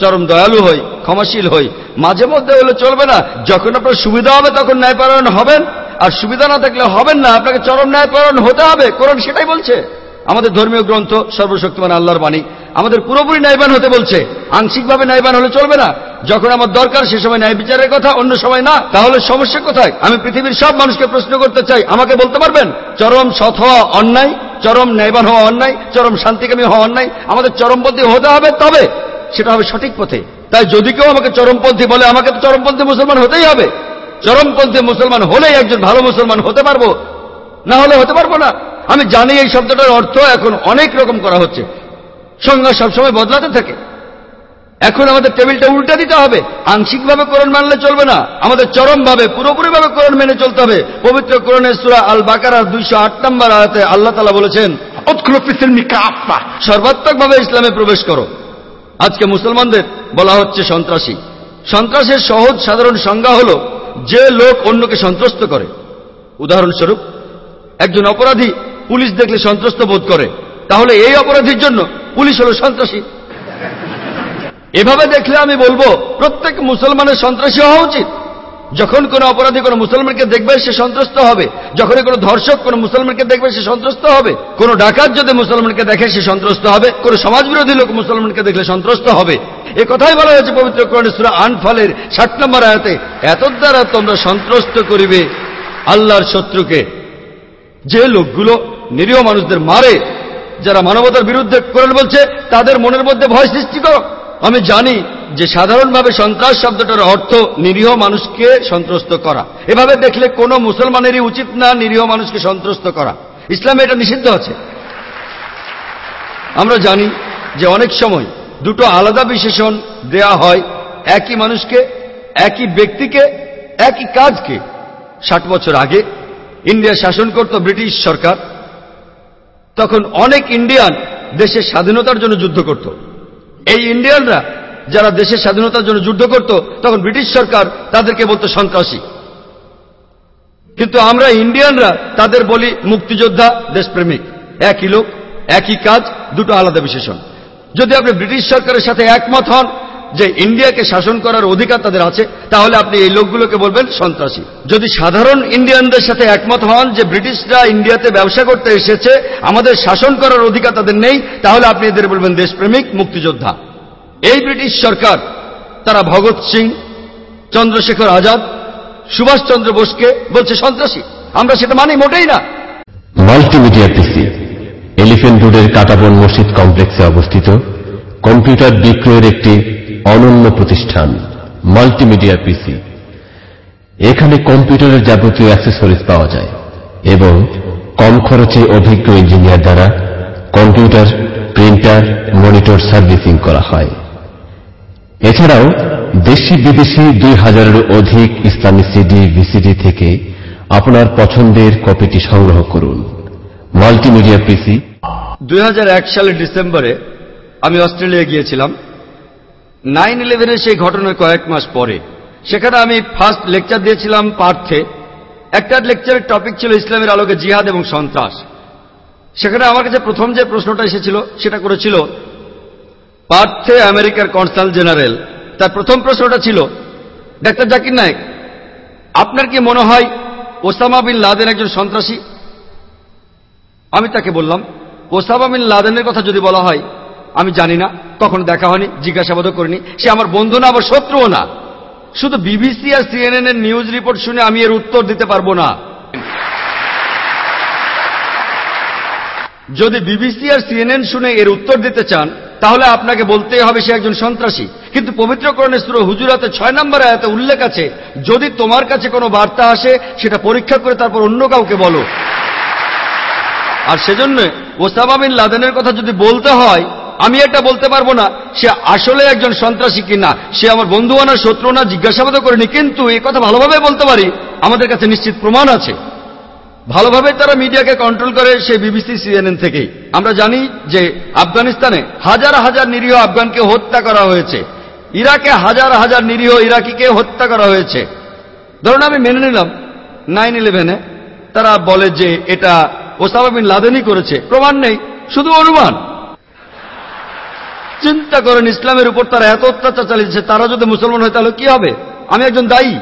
চরম দয়ালু হই, ক্ষমাশীল হই। মাঝে মধ্যে হলে চলবে না। যখন আপনার সুবিধা হবে, তখন ন্যায়পরায়ণ হবেন। আর সুবিধা না থাকলে হবেন না। আপনাকে চরম ন্যায়পরায়ণ হতে হবে। কোরআন সেটাই বলছে। আমাদের ধর্মীয় গ্রন্থ সর্বশক্তিমান আল্লাহর বাণী। আমাদের পুরোপুরি ন্যায়বান হতে বলছে। আংশিকভাবে ন্যায়বান হলে চলবে না। যখন আমার দরকার সে সময় ন্যায় বিচারের কথা, অন্য সময় না। তাহলে সমস্যা কোথায়? আমি পৃথিবীর সব মানুষকে প্রশ্ন করতে চাই। আমাকে বলতে পারবেন? চরম সৎ হওয়া অন্যায়, চরম ন্যায়বান হওয়া অন্যায়, চরম শান্তিকামী হওয়া অন্যায়, আমাদের চরমপন্থী হতে হবে তবে। সেটা হবে সঠিক পথে। তাই যদি কেউ আমাকে চরমপন্থী বলে, আমাকে তো চরমপন্থী মুসলমান হতেই হবে। চরমপন্থী মুসলমান হলেই একজন ভালো মুসলমান হতে পারব। না হলে হতে পারব না। আমি জানি এই শব্দটার অর্থ এখন অনেক রকম করা হচ্ছে। সংজ্ঞা সবসময় বদলাতে থাকে। এখন আমাদের টেবিলটা উল্টে দিতে হবে। আংশিকভাবে কোরআন মানলে চলবে না। আমাদের চরমভাবে, পুরোপুরিভাবে কোরআন মেনে চলতে হবে। পবিত্র কোরণের সুরা আল বাকারার দুইশো আট নম্বর আয়তে আল্লাহ তালা বলেছেন সর্বাত্মকভাবে ইসলামে প্রবেশ করো। আজকে মুসলমানদের বলা হচ্ছে সন্ত্রাসী। সন্ত্রাসের সহজ সাধারণ সংজ্ঞা হল, যে লোক অন্যকে সন্ত্রস্ত করে। উদাহরণস্বরূপ, একজন অপরাধী পুলিশ দেখলে সন্ত্রস্ত বোধ করে। তাহলে এই অপরাধীর জন্য পুলিশ হল সন্ত্রাসী। এভাবে দেখলে আমি বলব, প্রত্যেক মুসলমানের সন্ত্রাসী হওয়া উচিত। যখন কোনো অপরাধী কোনো মুসলমানকে দেখবে সে সন্ত্রস্ত হবে যখন কোনো ধর্ষক কোনো মুসলমানকে দেখবে সে সন্ত্রস্ত হবে, কোনো ডাকাত যদি মুসলমানকে দেখে সে সন্ত্রস্ত হবে, কোনো সমাজবিরোধী লোক মুসলমানকে দেখলে সন্ত্রস্ত হবে। এ কথাই বলা হয়েছে পবিত্র কোরআনে সূরা আনফালের ষাট নম্বর আয়াতে, এত দ্বারা তোমরা সন্ত্রস্ত করিবে আল্লাহর শত্রুকে, যে লোকগুলো নিরীহ মানুষদের মারে, যারা মানবতার বিরুদ্ধে কোরআন বলছে, তাদের মনের মধ্যে ভয় সৃষ্টি করো। আমি জানি যে সাধারণভাবে সন্ত্রাস শব্দটার অর্থ নিরীহ মানুষকে সন্ত্রস্ত করা। এভাবে দেখলে কোনো মুসলমানেরই উচিত না নিরীহ মানুষকে সন্ত্রস্ত করা। ইসলামে এটা নিষিদ্ধ আছে। আমরা জানি যে অনেক সময় দুটো আলাদা বিশেষণ দেয়া হয়, একই মানুষকে, একই ব্যক্তিকে, একই কাজকে। ষাট বছর আগে ইন্ডিয়া শাসন করত ব্রিটিশ সরকার। তখন অনেক ইন্ডিয়ান দেশের স্বাধীনতার জন্য যুদ্ধ করত। এই ইন্ডিয়ানরা যারা দেশের স্বাধীনতার জন্য যুদ্ধ করত, তখন ব্রিটিশ সরকার তাদেরকে বলতো সন্ত্রাসী। কিন্তু আমরা ইন্ডিয়ানরা তাদের বলি মুক্তিযোদ্ধা, দেশপ্রেমিক। একই লোক, একই কাজ, দুটো আলাদা বিশেষণ। যদি আপনি ব্রিটিশ সরকারের সাথে একমত হন যে ইন্ডিয়াকে শাসন করার অধিকার তাদের আছে, তাহলে আপনি এই লোকগুলোকে বলবেন সন্ত্রাসী। যদি সাধারণ ইন্ডিয়ানদের সাথে একমত হন যে ব্রিটিশরা ইন্ডিয়াতে ব্যবসা করতে এসেছে, আমাদের শাসন করার অধিকার তাদের নেই, তাহলে আপনি এদের বলবেন দেশপ্রেমিক, মুক্তিযোদ্ধা। এই ব্রিটিশ সরকার, তারা ভগৎ সিং, চন্দ্রশেখর আজাদ, সুভাষচন্দ্র বোসকে বলছে সন্ত্রাসী। আমরা সেটা মানি মোটেই না। মাল্টিমিডিয়া পিসি, এলিফেন্ট রোডের কাটাবন মসজিদ কমপ্লেক্সে অবস্থিত। কম্পিউটার বিক্রয়ের একটি অনন্য প্রতিষ্ঠান, মাল্টিমিডিয়া পিসি। এখানে কম্পিউটারের যাবতীয় অ্যাক্সেসরিজ পাওয়া যায় এবং কম খরচে অভিজ্ঞ ইঞ্জিনিয়ার দ্বারা কম্পিউটার, প্রিন্টার, মনিটর সার্ভিসিং করা হয়। এছাড়াও দেশি বিদেশি দুই হাজারেরও অধিক ইসলামী সিডি, ভিসিডি থেকে আপনার পছন্দের কপিটি সংগ্রহ করুন। Multimedia PC. দুই হাজার এক সালের ডিসেম্বরে আমি অস্ট্রেলিয়া গিয়েছিলাম। নাইন ইলেভেনের সেই ঘটনার কয়েক মাস পরে। সেখানে আমি ফার্স্ট লেকচার দিয়েছিলাম পার্থে। একটা লেকচারের টপিক ছিল ইসলামের আলোকে জিহাদ এবং সন্ত্রাস। সেখানে আমার কাছে প্রথম যে প্রশ্নটা এসেছিল, সেটা করেছিল, পার্থে আমেরিকার কনসাল জেনারেল তার প্রথম প্রশ্নটা ছিল, ডাক্তার জাকির নায়ক, আপনার কি মনে হয় ওসামা বিন লাদেন একজন সন্ত্রাসী? আমি তাকে বললাম, ওসামা বিন লাদেনের কথা যদি বলা হয় আমি জানি না, কখনো দেখা হয়নি, জিজ্ঞাসাবাদও করিনি। সে আমার বন্ধু না, আবার শত্রুও না। শুধু বিবিসি আর সিএনএন এর নিউজ রিপোর্ট শুনে আমি এর উত্তর দিতে পারব না। যদি বিবিসি আর সিএনএন শুনে এর উত্তর দিতে চান, তাহলে আপনাকে বলতেই হবে সে একজন সন্ত্রাসী। কিন্তু পবিত্রকরণের সুর হুজুরাতে ছয় নম্বর আয়াতে উল্লেখ আছে, যদি তোমার কাছে কোনো বার্তা আসে, সেটা পরীক্ষা করে তারপর অন্য কাউকে বলো। আর সেজন্য ওসামা বিন লাদেনের কথা যদি বলতে হয় আমি এটা বলতে পারব না, সে আসলে একজন সন্ত্রাসী কিনা, সে আমার বন্ধু না শত্রু না জিজ্ঞাসাবাদ করেনি, কিন্তু এই কথা ভালোভাবে বলতে পারি, আমাদের কাছে নিশ্চিত প্রমাণ আছে। ভালোভাবে তারা মিডিয়াকে কন্ট্রোল করে সে বিবিসি, সিএনএন থেকেই। আমরা জানি যে আফগানিস্তানে হাজার হাজার নিরীহ আফগানকে হত্যা করা হয়েছে। ইরাকে হাজার হাজার নিরীহ ইরাকিকে হত্যা করা হয়েছে। ধরুন আমি মেনে নিলাম নাইন ইলেভেনে তারা বলে যে এটা ওসামা বিন লাদেনই করেছে, প্রমাণ নেই, শুধু অনুমান। চিন্তা করেন, ইসলামের উপর তারা এত অত্যাচার চালিয়েছে, তারা যদি মুসলমান হয় তাহলে কি হবে? আমি একজন দায়ী।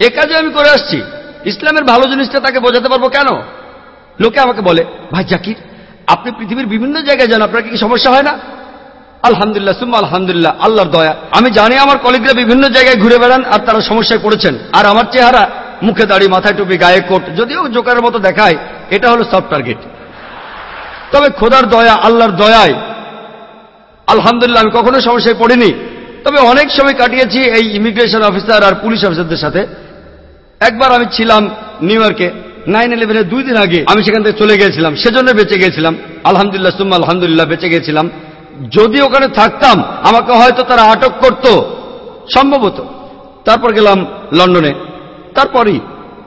এ কাজে আমি করে আসছি। ইসলামের ভালো জিনিসটা তাকে বোঝাতে পারব কেন? লোকে আমাকে বলে, ভাই জাকির, আপনি পৃথিবীর বিভিন্ন জায়গায় যান, আপনার কি সমস্যা হয় না? আলহামদুলিল্লাহ, সুম্মা আলহামদুলিল্লাহ, আল্লাহর দয়া। আমি জানি আমার কলিগরা বিভিন্ন জায়গায় ঘুরে বেড়ান আর তারা সমস্যায় পড়েছেন। আর আমার চেহারা, মুখে দাড়ি, মাথায় টুপি, গায়ে কোট, যদিও জোকারের মতো দেখায়, এটা হলো সফট টার্গেট। তবে খোদার দয়া, আল্লাহর দয়ায় আলহামদুলিল্লাহ, আমি কখনো সমস্যায় পড়িনি। তবে অনেক সময় কাটিয়েছি এই ইমিগ্রেশন অফিসার আর পুলিশ অফিসারদের সাথে। একবার আমি ছিলাম নিউ ইয়র্কে নাইন ইলেভেনের দুই দিন আগে আমি সেখান থেকে চলে গিয়েছিলাম, সেজন্য বেঁচে গেছিলাম আলহামদুলিল্লাহ, সুম্মা আলহামদুলিল্লাহ, বেঁচে গেছিলাম যদি ওখানে থাকতাম, আমাকে হয়তো তারা আটক করত। সম্ভবত। তারপর গেলাম লন্ডনে। তারপরই,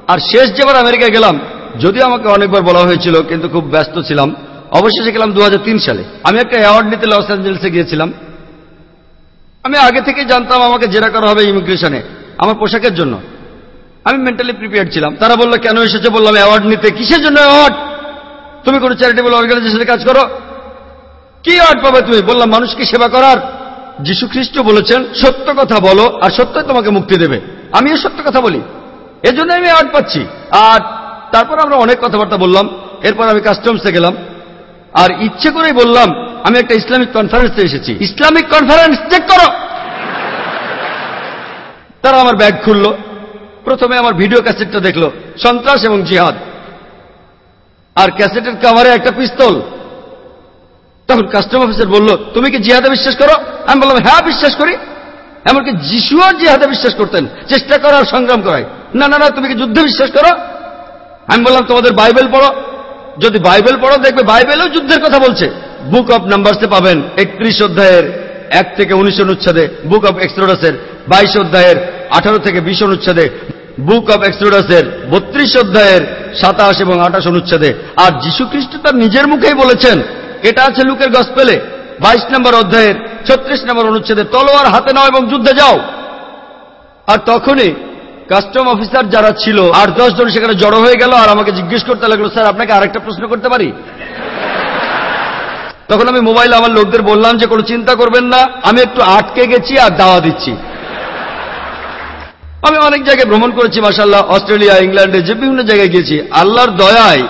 আর শেষ যেবার আমেরিকায় গেলাম, যদিও আমাকে অনেকবার বলা হয়েছিল, কিন্তু খুব ব্যস্ত ছিলাম। অবশেষে গেলাম দু হাজার তিন সালে। আমি একটা অ্যাওয়ার্ড নিতে লস অ্যাঞ্জেলেসে গিয়েছিলাম। আমি আগে থেকে জানতাম আমাকে জেরা করা হবে ইমিগ্রেশনে আমার পোশাকের জন্য। আমি মেন্টালি প্রিপেয়ার ছিলাম। তারা বলল, কেন এসেছে? বললাম অ্যাওয়ার্ড নিতে কিসের জন্য অ্যাওয়ার্ড তুমি কোনো চ্যারিটেবল অর্গানাইজেশনে কাজ করো? কি অ্যাওয়ার্ড পাবে তুমি? বললাম মানুষকে সেবা করার? যীশু খ্রিস্ট বলেছেন, সত্য কথা বলো আর সত্যই তোমাকে মুক্তি দেবে। আমিও সত্য কথা বলি। এজন্য আমি অ্যাওয়ার্ড পাচ্ছি। আর তারপর আমরা অনেক কথাবার্তা বললাম। এরপর আমি কাস্টমসে গেলাম। আর ইচ্ছে করেই বললাম, আমি একটা ইসলামিক কনফারেন্সে এসেছি। ইসলামিক কনফারেন্স চেক করো! তারা আমার ব্যাগ খুললো। প্রথমে আমার ভিডিও ক্যাসেটটা দেখল, সন্ত্রাস এবং জিহাদ। আর ক্যাসেটের কাভারে একটা পিস্তল। তখন কাস্টম অফিসার বলল, তুমি কি জিহাদে বিশ্বাস করো? আমি বললাম হ্যাঁ বিশ্বাস করি। এমনকি যিশুও জিহাদে বিশ্বাস করতেন, চেষ্টা করার সংগ্রাম করায়। না না না, তুমি কি যুদ্ধে বিশ্বাস করো? আমি বললাম, তোমাদের বাইবেল পড়ো। যদি বাইবেল পড়ো, দেখবে বাইবেলেও যুদ্ধের কথা বলছে। বুক অব নাম্বারসে পাবেন একত্রিশ অধ্যায়ের এক থেকে উনিশ অনুচ্ছেদে বুক অব এক্সট্রোডাসের বাইশ অধ্যায়ের আঠারো থেকে বিশ অনুচ্ছেদে বুক অব এক্সট্রোডাসের বত্রিশ অধ্যায়ের সাতাশ এবং আঠাশ অনুচ্ছেদে। আর যীশু খ্রিস্ট তার নিজের মুখেই বলেছেন, এটা আছে লুকের গসপেলে। বাইশ নম্বর অধ্যায়ের ছত্রিশ নম্বর অনুচ্ছেদে, তলোয়ার হাতে নাও এবং যুদ্ধে যাও। আর তখনই কাস্টম অফিসার যারা ছিল আট দশ জন সেখানে জড়ো হয়ে গেল, আর আমাকে জিজ্ঞেস করতে লাগল, স্যার, আপনাকে আরেকটা প্রশ্ন করতে পারি? তখন আমি মোবাইল আমার লোকদের বললাম যে, কোনো চিন্তা করবেন না, আমি একটু আটকে গেছি আর দাওয়া দিচ্ছি। আমি অনেক জায়গায় ভ্রমণ করেছি মাসাল্লাহ অস্ট্রেলিয়া, ইংল্যান্ডে, যে বিভিন্ন জায়গায় গিয়েছি। আল্লাহর দয়ায়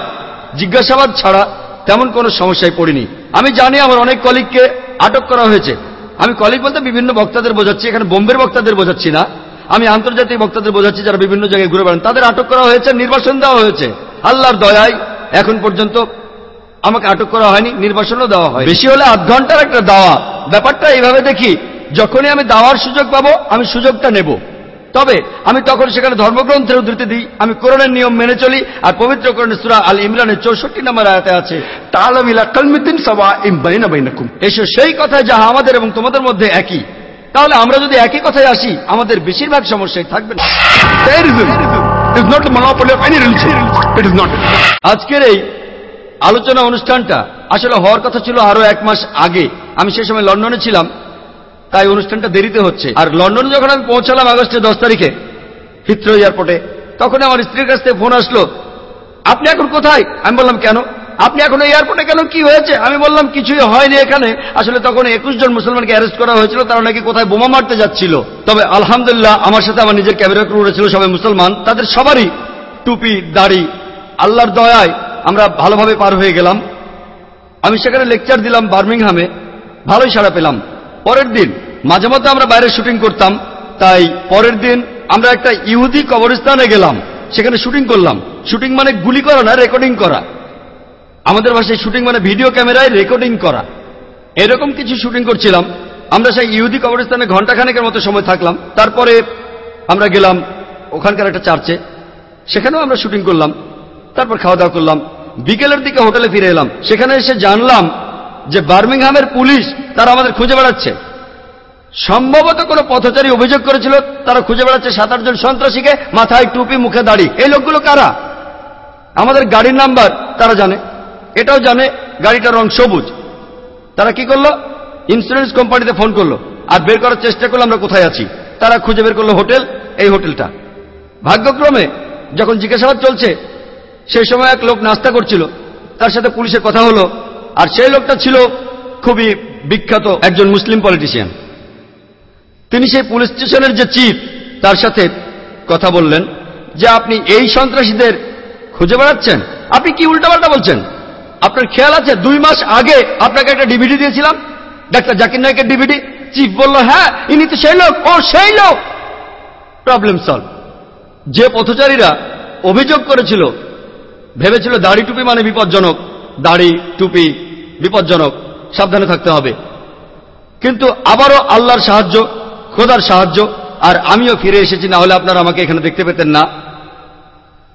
জিজ্ঞাসাবাদ ছাড়া তেমন কোনো সমস্যায় পড়িনি। আমি জানি আমার অনেক কলিগকে আটক করা হয়েছে। আমি কলিগ বলতে বিভিন্ন বক্তাদের বোঝাচ্ছি, এখানে বোম্বের বক্তাদের বোঝাচ্ছি না। আমি আন্তর্জাতিক বক্তাদের বোঝাচ্ছি যারা বিভিন্ন জায়গায় ঘুরে বেড়ান। তাদের আটক করা হয়েছে, নির্বাসন দেওয়া হয়েছে। আল্লাহর দয়ায় এখন পর্যন্ত আমাকে আটক করা হয়নি, নির্বাসনও দেওয়া হয় বেশি হলে আধ ঘণ্টার একটা দাওয়া। ব্যাপারটা এইভাবে দেখি, যখনই আমি দাওয়ার সুযোগ পাবো, আমি সুযোগটা নেব। তবে আমি তখন সেখানে ধর্মগ্রন্থের উদ্ধৃতি দিই, আমি কোরআনের নিয়ম মেনে চলি, আর পবিত্র কোরআন সুরা আল ইমরানের চৌষট্টি নম্বর আয়তে আছে এসো সেই কথা যাহা আমাদের এবং তোমাদের মধ্যে একই। তাহলে আমরা যদি একই কথায় আসি আমাদের বেশিরভাগ সমস্যায় থাকবে. আজকের এই আলোচনা অনুষ্ঠানটা আসলে হওয়ার কথা ছিল আরও এক মাস আগে। আমি সেই সময় লন্ডনে ছিলাম তাই অনুষ্ঠানটা দেরিতে হচ্ছে। আর লন্ডনে যখন আমি পৌঁছালাম আগস্টের দশ তারিখে হিত্র এয়ারপোর্টে তখন আমার স্ত্রীর কাছ থেকে ফোন আসলো আপনি এখন কোথায়? আমি বললাম কেন? আপনি এখন এয়ারপোর্টে কেন? কি হয়েছে? আমি বললাম, কিছুই হয়নি এখানে। আসলে তখন একুশ জন মুসলমানকে অ্যারেস্ট করা হয়েছিল, তারা নাকি কোথায় বোমা মারতে যাচ্ছিল। তবে আলহামদুলিল্লাহ, আমার সাথে আমার নিজের ক্যামেরা ক্রু ছিল সবাই মুসলমান। তাদের সবারই টুপি, দাড়ি, আল্লাহর দয়ায় আমরা ভালোভাবে পার হয়ে গেলাম। আমি সেখানে লেকচার দিলাম বার্মিংহামে। ভালোই সাড়া পেলাম। পরের দিন, মাঝে মধ্যে আমরা বাইরে শুটিং করতাম। তাই পরের দিন আমরা একটা ইহুদি কবরস্থানে গেলাম। সেখানে শুটিং করলাম। শুটিং মানে গুলি করা না রেকর্ডিং করা। আমাদের ভাষায় শুটিং মানে ভিডিও ক্যামেরায় রেকর্ডিং করা। এরকম কিছু শুটিং করছিলাম। আমরা সেই ইহুদি কবরস্থানে ঘন্টাখানেকের মতো সময় থাকলাম। তারপরে আমরা গেলাম ওখানকার একটা চার্চে। সেখানেও আমরা শুটিং করলাম। তারপর খাওয়া দাওয়া করলাম। বিকেলের দিকে হোটেলে ফিরে এলাম। সেখানে এসে জানলাম যে বার্মিংহামের পুলিশ তারা আমাদের খুঁজে বেড়াচ্ছে। সম্ভবত কোনো পথচারী অভিযোগ করেছিল, তারা খুঁজে বেড়াচ্ছে সাত আটজন সন্ত্রাসীকে মাথায় টুপি, মুখে দাড়ি। এই লোকগুলো কারা? আমাদের গাড়ির নাম্বার তারা জানে। এটাও জানে গাড়িটার রং সবুজ। তারা কি করল? ইন্স্যুরেন্স কোম্পানিতে ফোন করল। আর বের করার চেষ্টা করল আমরা কোথায় আছি। তারা খুঁজে বের করল হোটেল, এই হোটেলটা। ভাগ্যক্রমে যখন জিজ্ঞাসাবাদ চলছে, সেই সময় এক লোক নাস্তা করছিল। তার সাথে পুলিশের কথা হলো। আর সেই লোকটা ছিল খুবই বিখ্যাত একজন মুসলিম পলিটিশিয়ান তিনি সেই পুলিশ স্টেশনের যে চিফ, তার সাথে কথা বললেন যে, আপনি এই সন্ত্রাসীদের খুঁজে বেড়াচ্ছেন? আপনি কি উল্টাপাল্টা বলছেন? আপনার খেয়াল আছে? দুই মাস আগে আপনাকে একটা ডিভিডি দিয়েছিলাম। ডাক্তার জাকির নায়কের ডিভিডি চিফ বলল হ্যাঁ ইনি তো সেই লোক, ও সেই লোক। প্রবলেম সলভ যে পথচারীরা অভিযোগ করেছিল, ভেবেছিল দাড়ি টুপি মানে বিপজ্জনক, দাড়ি টুপি বিপজ্জনক, সাবধানে থাকতে হবে। কিন্তু আবারও আল্লাহর সাহায্য, খোদার সাহায্য, আর আমিও ফিরে এসেছি, না হলে আপনারা আমাকে এখানে দেখতে পেতেন না।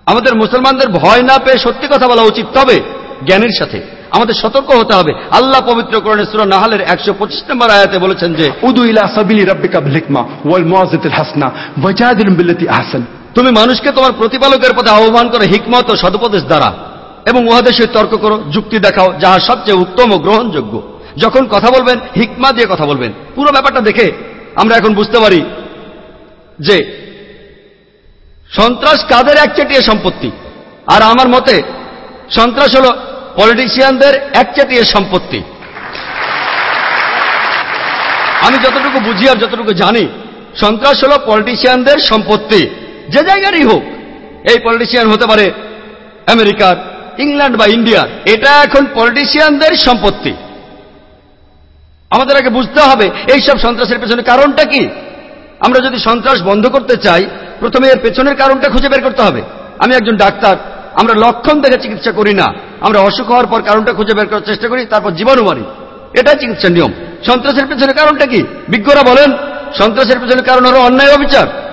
আমাদের মুসলমানদের ভয় না পেয়ে সত্যি কথা বলা উচিত। তবে জ্ঞানের সাথে। আমাদের সতর্ক হতে হবে। আল্লাহ পবিত্র করণে সুরা নাহালের একশো পঁচিশ নম্বর আয়াতে বলেছেন যে উদু তুমি মানুষকে তোমার প্রতিপালকের পথে আহ্বান করো হিকমত ও সদুপদেশ দ্বারা। এবং উহাদের তর্ক করো যুক্তি দেখাও যাহা সবচেয়ে উত্তম ও গ্রহণযোগ্য। যখন কথা বলবেন হিকমা দিয়ে কথা বলবেন। পুরো ব্যাপারটা দেখে আমরা এখন বুঝতে পারি যে সন্ত্রাস কাদের একচেটিয়া সম্পত্তি? আর আমার মতে সন্ত্রাস হলো পলিটিশিয়ানদের একচেটিয়া সম্পত্তি। আমি যতটুকু বুঝি আর যতটুকু জানি সন্ত্রাস হল পলিটিশিয়ানদের সম্পত্তি, যে জায়গারই হোক, এই পলিটিশিয়ান হতে পারে আমেরিকার, ইংল্যান্ড বা ইন্ডিয়ার, এটা এখন পলিটিশিয়ানদের সম্পত্তি। আমাদের আগে বুঝতে হবে এই সব সন্ত্রাসের পেছনে কারণটা কি। আমরা যদি সন্ত্রাস বন্ধ করতে চাই, প্রথমে এর পেছনের কারণটা খুঁজে বের করতে হবে। আমি একজন ডাক্তার আমরা লক্ষণ দেখে চিকিৎসা করি না। আমরা অসুখ হওয়ার পর কারণটা খুঁজে বের করার চেষ্টা করি, তারপর জীবাণু মারি। এটাই চিকিৎসার নিয়ম। সন্ত্রাসের পেছনে কারণটা কি? বিজ্ঞরা বলেন, সন্ত্রাসের পেছনে কারণ হলো অন্যায় অবিচার।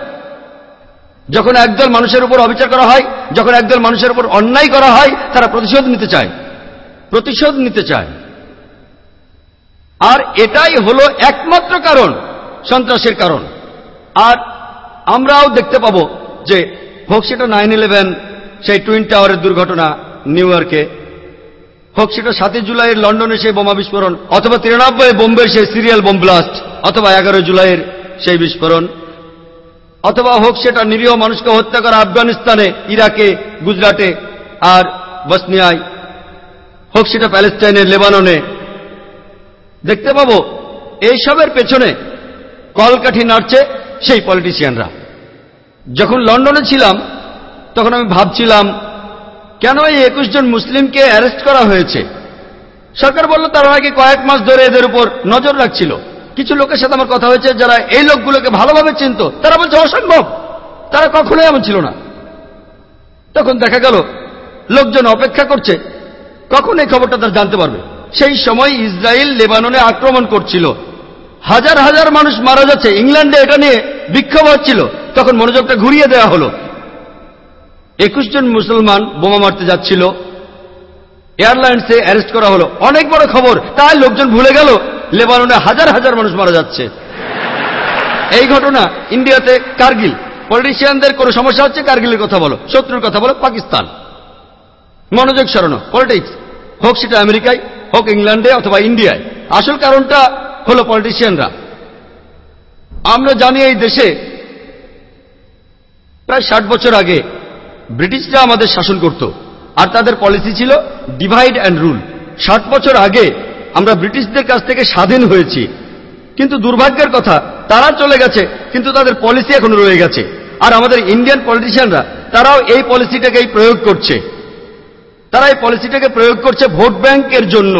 যখন একদল মানুষের উপর অবিচার করা হয়, যখন একদল মানুষের উপর অন্যায় করা হয়, তারা প্রতিশোধ নিতে চায়। প্রতিশোধ নিতে চায়। আর এটাই হলো একমাত্র কারণ, সন্ত্রাসের কারণ। আর আমরাও দেখতে পাব যে হোক সেটা নাইন ইলেভেন সেই টুইন টাওয়ারের দুর্ঘটনা নিউ ইয়র্কে। হোক সেটা সাতই জুলাইয়ের লন্ডনে সেই বোমা বিস্ফোরণ, অথবা তিরানব্বই বোম্বের সেই সিরিয়াল বোম ব্লাস্ট, অথবা এগারো জুলাইয়ের সেই বিস্ফোরণ। অথবা হোক সেটা নিরীহ মানুষকে হত্যা করা আফগানিস্তানে, ইরাকে, গুজরাটে আর বসনিয়ায়। হোক সেটা প্যালেস্টাইনের লেবাননে। দেখতে পাবো, এইসবের পেছনে কলকাঠি নাড়ছে সেই পলিটিশিয়ানরা। যখন লন্ডনে ছিলাম তখন আমি ভাবছিলাম, কেন এই একুশ জন মুসলিমকে অ্যারেস্ট করা হয়েছে? সরকার বলল, তারা নাকি কয়েক মাস ধরে এদের উপর নজর রাখছিল। কিছু লোকের সাথে আমার কথা হয়েছে, যারা এই লোকগুলোকে ভালোভাবে চিনত, তারা বলছে, অসম্ভব! তারা কখনোই এমন ছিল না। তখন দেখা গেল, লোকজন অপেক্ষা করছে, কখন এই খবরটা তারা জানতে পারবে? সেই সময় ইসরায়েল লেবাননে আক্রমণ করছিল। হাজার হাজার মানুষ মারা যাচ্ছে। ইংল্যান্ডে এটা নিয়ে বিক্ষোভ হচ্ছিল। তখন মনোযোগটা ঘুরিয়ে দেওয়া হলো। একুশ জন মুসলমান বোমা মারতে যাচ্ছিল। এয়ারলাইন্সে অ্যারেস্ট করা হলো। অনেক বড় খবর। তাই লোকজন ভুলে গেল, লেবাননে হাজার হাজার মানুষ মারা যাচ্ছে। এই ঘটনা ইন্ডিয়াতে কার্গিল। পলিটিশিয়ানদের কোনো সমস্যা হচ্ছে? কার্গিলের কথা বলো। শত্রুর কথা বলো। পাকিস্তান। মনোযোগ সরানো। পলিটিক্স। হোক সেটা আমেরিকায়, হোক ইংল্যান্ডে অথবা ইন্ডিয়ায়। আসল কারণটা হলো পলিটিশিয়ানরা। আমরা জানি এই দেশে প্রায় ষাট বছর আগে ব্রিটিশরা আমাদের শাসন করত। আর তাদের পলিসি ছিল ডিভাইড অ্যান্ড রুল ষাট বছর আগে আমরা ব্রিটিশদের কাছ থেকে স্বাধীন হয়েছি। কিন্তু দুর্ভাগ্যের কথা, তারা চলে গেছে, কিন্তু তাদের পলিসি এখন রয়ে গেছে। আর আমাদের ইন্ডিয়ান পলিটিশিয়ানরা তারাও এই পলিসিটাকেই প্রয়োগ করছে। তারা এই পলিসিটাকে প্রয়োগ করছে ভোট ব্যাংকের জন্য।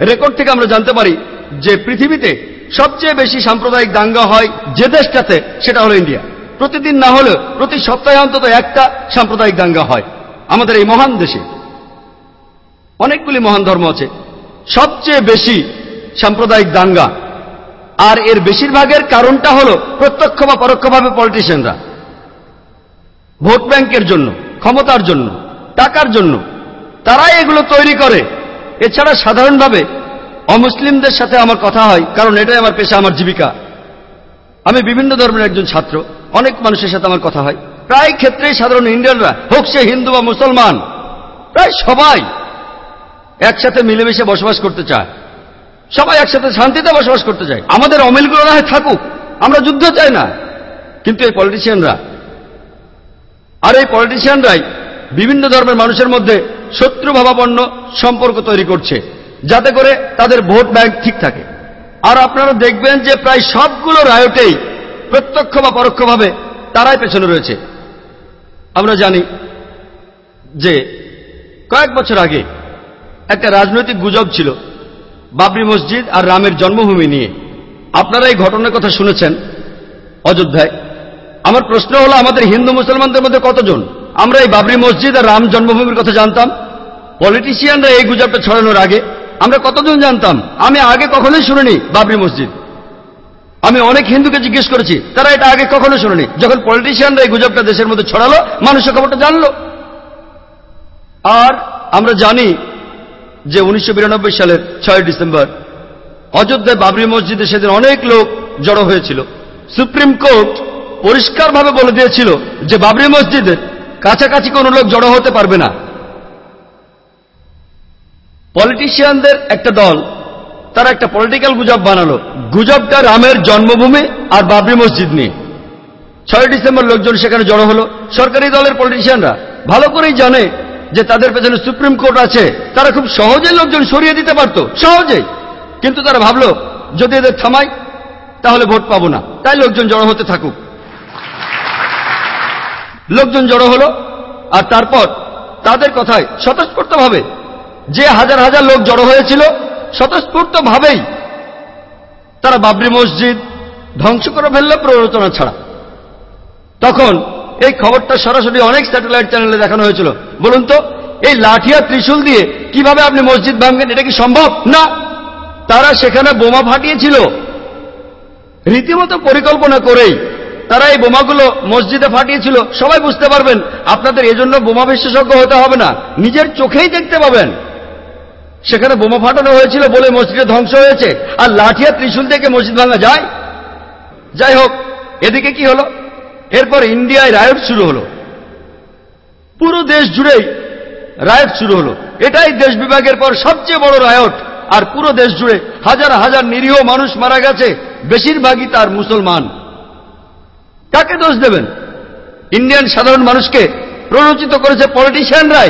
রেকর্ড থেকে আমরা জানতে পারি যে পৃথিবীতে সবচেয়ে বেশি সাম্প্রদায়িক দাঙ্গা হয় যে দেশটাতে, সেটা হলো ইন্ডিয়া প্রতিদিন না হলেও প্রতি সপ্তাহে অন্তত একটা সাম্প্রদায়িক দাঙ্গা হয় আমাদের এই মহান দেশে। অনেকগুলি মহান ধর্ম আছে। সবচেয়ে বেশি সাম্প্রদায়িক দাঙ্গা আর এর বেশিরভাগের কারণটা হল প্রত্যক্ষ বা পরোক্ষভাবে পলিটিশিয়ানরা ভোট ব্যাংকের জন্য, ক্ষমতার জন্য, টাকার জন্য। তারাই এগুলো তৈরি করে। এছাড়া সাধারণভাবে অমুসলিমদের সাথে আমার কথা হয়, কারণ এটাই আমার পেশা, আমার জীবিকা। আমি বিভিন্ন ধর্মের একজন ছাত্র। অনেক মানুষের সাথে আমার কথা হয়। প্রায় ক্ষেত্রেই সাধারণ ইন্ডিয়ানরা, হোক সে হিন্দু বা মুসলমান, প্রায় সবাই একসাথে মিলেমিশে বসবাস করতে চায়। সবাই একসাথে শান্তিতে বসবাস করতে চায়। আমাদের অমিলগুলো না হয় থাকুক, আমরা যুদ্ধ চাই না। কিন্তু এই পলিটিশিয়ানরা আর এই পলিটিশিয়ানরাই বিভিন্ন ধর্মের মানুষের মধ্যে শত্রুভাবাপন্ন সম্পর্ক তৈরি করছে, যাতে করে তাদের ভোট ব্যাংক ঠিক থাকে। আর আপনারা দেখবেন যে প্রায় সবগুলো রায়টেই প্রত্যক্ষ বা পরোক্ষভাবে তারাই পেছনে রয়েছে। আমরা জানি যে কয়েক বছর আগে একটা রাজনৈতিক গুজব ছিল বাবরি মসজিদ আর রামের জন্মভূমি নিয়ে। আপনারা এই ঘটনার কথা শুনেছেন অযোধ্যায়। আমার প্রশ্ন হলো, আমাদের হিন্দু মুসলমানদের মধ্যে কতজন? আমরা এই বাবরি মসজিদ আর রাম জন্মভূমির কথা জানতাম। পলিটিশিয়ানরা এই গুজবটা ছড়ানোর আগে আমরা কতজন জানতাম? আমি আগে কখনোই শুনিনি বাবরি মসজিদ। আমি অনেক হিন্দুকে জিজ্ঞেস করেছি, তারা এটা আগে কখনো শুনেনি। যখন পলিটিশিয়ানরা এই গুজবটা দেশের মধ্যে ছড়ালো, মানুষের খবরটা জানলো। আর আমরা জানি যে উনিশশো বিরানব্বই সালের ছয় ডিসেম্বর অযোধ্যায় বাবরি মসজিদে সেদিন অনেক লোক জড়ো হয়েছিল। সুপ্রিম কোর্ট পরিষ্কারভাবে বলে দিয়েছিল যে বাবরি মসজিদের কাছাকাছি কোনো লোক জড়ো হতে পারবে না। পলিটিশিয়ানদের একটা দল, তারা একটা পলিটিক্যাল গুজব বানালো। গুজবটা রামের জন্মভূমি আর বাবরি মসজিদ নিয়ে। ছয় ডিসেম্বর লোকজন সেখানে জড়ো হলো। সরকারি দলের পলিটিশিয়ানরা ভালো করেই জানে যে তাদের পেছনে সুপ্রিম কোর্ট আছে। তারা খুব সহজে লোকজন সরিয়ে দিতে পারত, সহজেই। কিন্তু তারা ভাবলো, যদি এদের থামাই, তাহলে ভোট পাবো না। তাই লোকজন জড়ো হতে থাকুক। লোকজন জড়ো হলো, আর তারপর তাদের কথায় স্বতঃস্ফূর্তভাবে যে হাজার হাজার লোক জড়ো হয়েছিল, স্বতঃস্ফূর্তভাবেই তারা বাবরি মসজিদ ধ্বংস করে ফেলল প্ররোচনা ছাড়া। তখন এই খবরটা সরাসরি অনেক স্যাটেলাইট চ্যানেলে দেখানো হয়েছিল। বলুন তো, এই লাঠিয়া ত্রিশূল দিয়ে কীভাবে আপনি মসজিদ ভাঙবেন, এটা কি সম্ভব? না। তারা সেখানে বোমা ফাটিয়েছিল। রীতিমতো পরিকল্পনা করেই তারা এই বোমাগুলো মসজিদে ফাটিয়েছিল। সবাই বুঝতে পারবেন, আপনাদের এজন্য বোমা বিশেষজ্ঞ হতে হবে না। নিজের চোখেই দেখতে পাবেন। সেখানে বোমা ফাটানো হয়েছিল বলে মসজিদে ধ্বংস হয়েছে। আর লাঠিয়া ত্রিশূল থেকে মসজিদ ভাঙা যায়। যাই হোক, এদিকে কি হলো? এরপর ইন্ডিয়ায় রায়ট শুরু হলো। পুরো দেশ জুড়েই রায়ট শুরু হলো। এটাই দেশ বিভাগের পর সবচেয়ে বড় রায়ট। আর পুরো দেশ জুড়ে হাজার হাজার নিরীহ মানুষ মারা গেছে, বেশিরভাগই তার মুসলমান। কাকে দোষ দেবেন? ইন্ডিয়ান সাধারণ মানুষকে প্ররোচিত করেছে পলিটিশিয়ানরাই।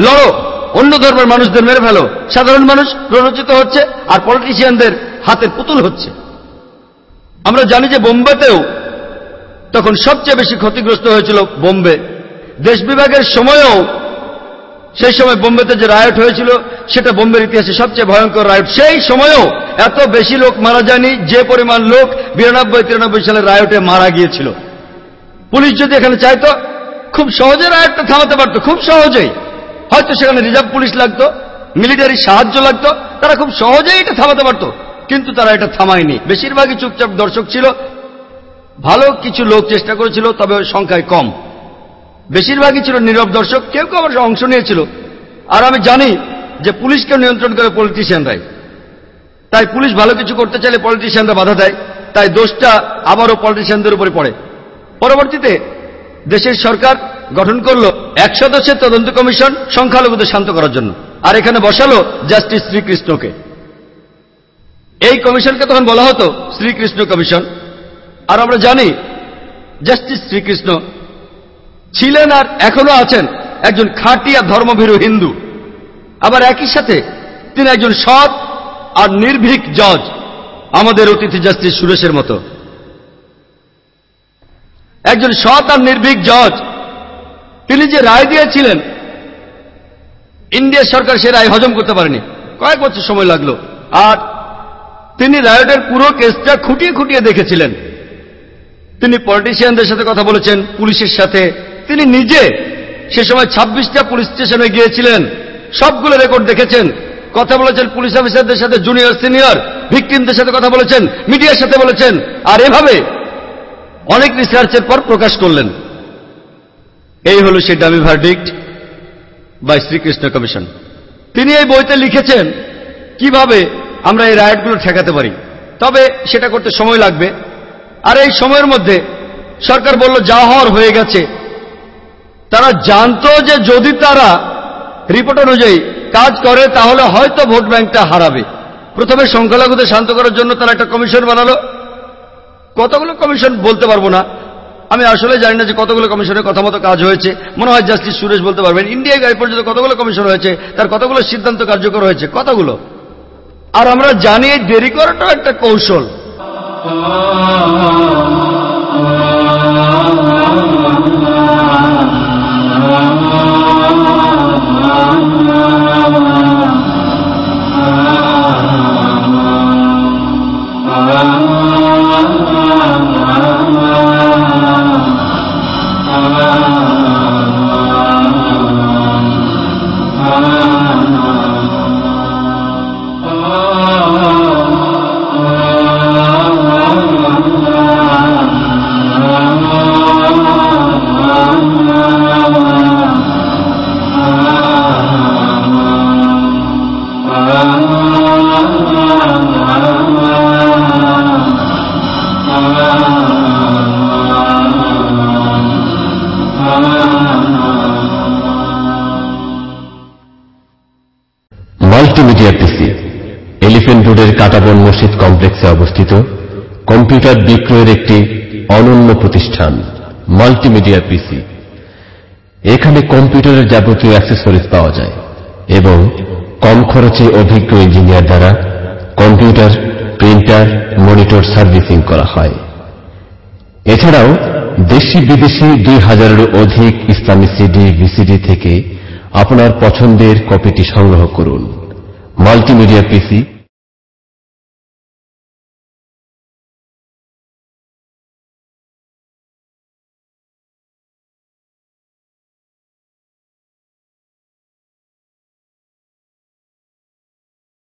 লড়ো। অন্য ধর্মের মানুষদের মেরে ফেলো। সাধারণ মানুষ প্ররোচিত হচ্ছে আর পলিটিশিয়ানদের হাতের পুতুল হচ্ছে। আমরা জানি যে বোম্বেতেও তখন সবচেয়ে বেশি ক্ষতিগ্রস্ত হয়েছিল বোম্বে। দেশ বিভাগের সময়েও সেই সময় বোম্বেতে যে রায়ট হয়েছিল, সেটা বোম্বের ইতিহাসে সবচেয়ে ভয়ঙ্কর রায়ট সেই সময়েও এত বেশি লোক মারা যায়নি, যে পরিমাণ লোক বিরানব্বই, তিরানব্বই সালের রায়টে মারা গিয়েছিল। পুলিশ যদি এখানে চাইতো, খুব সহজে রায়টটা থামাতে পারত, খুব সহজেই। হয়তো সেখানে রিজার্ভ পুলিশ লাগতো, মিলিটারি সাহায্য লাগতো, তারা খুব সহজেই এটা থামাতে পারত। কিন্তু তারা এটা থামায়নি। বেশিরভাগই চুপচাপ দর্শক ছিল। ভালো কিছু লোক চেষ্টা করেছিল, তবে সংখ্যায় কম। বেশিরভাগই ছিল নীরব দর্শক, কেউ কেউ আমার অংশ নিয়েছিল। আর আমি জানি যে পুলিশকে নিয়ন্ত্রণ করে পলিটিশিয়ানরাই তাই পুলিশ ভালো কিছু করতে চাইলে পলিটিশিয়ানরা বাধা দেয়। তাই দোষটা আবারও পলিটিশিয়ানদের উপরে পড়ে। পরবর্তীতে দেশের সরকার গঠন করল এক সদস্যের তদন্ত কমিশন সংখ্যালঘুদের শান্ত করার জন্য। আর এখানে বসালো জাস্টিস শ্রীকৃষ্ণকে। এই কমিশনকে তখন বলা হতো শ্রীকৃষ্ণ কমিশন। আর আমরা জানি জাস্টিস শ্রীকৃষ্ণ ছিলেন আর এখনও আছেন একজন খাঁটি আর ধর্মভীরু হিন্দু। আবার একই সাথে তিনি একজন সৎ আর নির্ভীক জজ আমাদের অতিথি জাস্টিস সুরেশের মতো। একজন সৎ আর নির্ভীক জজ তিনি যে রায় দিয়েছিলেন ইন্ডিয়া সরকার সে রায় হজম করতে পারেনি। কয়েক বছর সময় লাগল। আর তিনি রায়টের পুরো কেসটা খুঁটিয়ে খুঁটিয়ে দেখেছিলেন। তিনি পলিটিশিয়ানদের সাথে কথা বলেছেন, পুলিশের সাথে। তিনি নিজে সে সময় ছাব্বিশটা পুলিশ স্টেশনে গিয়েছিলেন। সবগুলো রেকর্ড দেখেছেন। কথা বলেছেন পুলিশ অফিসারদের সাথে জুনিয়র সিনিয়র ভিকটিমদের সাথে কথা বলেছেন, মিডিয়ার সাথে বলেছেন। আর এভাবে অনেক রিসার্চের পর প্রকাশ করলেন। এই হল সেই dummy verdict by Srikrishna Commission তিনি এই বইতে লিখেছেন, কীভাবে আমরা এই রায়টগুলো ঠেকাতে পারি? তবে সেটা করতে সময় লাগবে। আর এই সময়ের মধ্যে সরকার বলল, যা হওয়ার হয়ে গেছে। তারা জানতো যে যদি তারা রিপোর্ট অনুযায়ী কাজ করে, তাহলে হয়তো ভোট ব্যাংকটা হারাবে। প্রথমে সংখ্যালঘুদের শান্ত করার জন্য তারা একটা কমিশন বানালো। কতগুলো কমিশন বলতে পারব না। আমি আসলে জানি না যে কতগুলো কমিশনের কথা মতো কাজ হয়েছে। মনে হয় জাস্টিস সুরেশ বলতে পারবেন ইন্ডিয়া গাড়ি পর্যন্ত কতগুলো কমিশন হয়েছে, তার কতগুলো সিদ্ধান্ত কার্যকর হয়েছে, কতগুলো? আর আমরা জানি দেরি করাটাও একটা কৌশল। মাল্টিমিডিয়া কাটাবন মসজিদ কমপ্লেক্সে অবস্থিত কম্পিউটার বিক্রয়ের একটি অনন্য প্রতিষ্ঠান, মাল্টিমিডিয়া পিসি। এখানে কম্পিউটারের যাবতীয় অ্যাক্সেসরিজ পাওয়া যায় এবং কম খরচে অভিজ্ঞ ইঞ্জিনিয়ার দ্বারা কম্পিউটার, প্রিন্টার, মনিটর সার্ভিসিং করা হয়। এছাড়াও দেশি বিদেশি দুই হাজারেরও অধিক ইসলামী সিডি, ভিসিডি থেকে আপনার পছন্দের কপিটি সংগ্রহ করুন। মাল্টিমিডিয়া পিসি